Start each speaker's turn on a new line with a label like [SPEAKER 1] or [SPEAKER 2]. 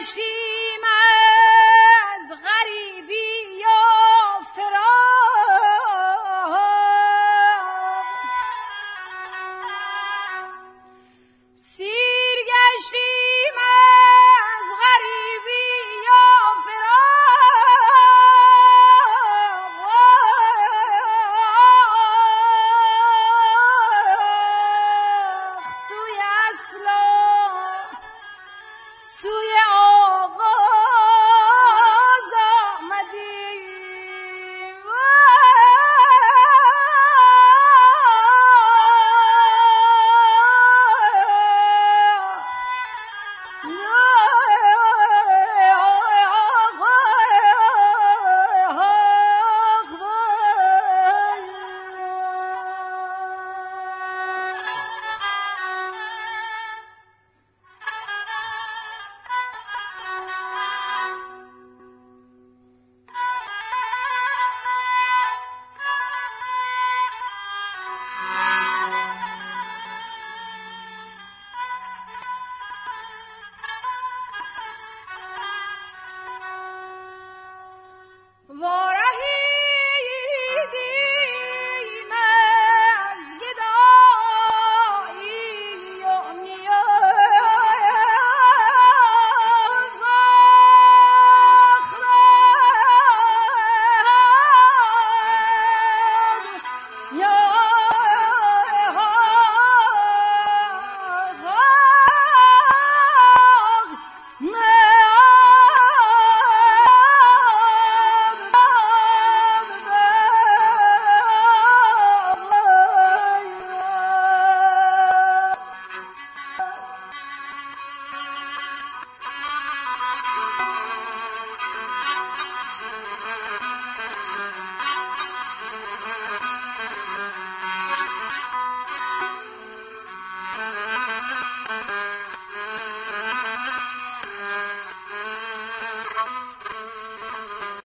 [SPEAKER 1] 心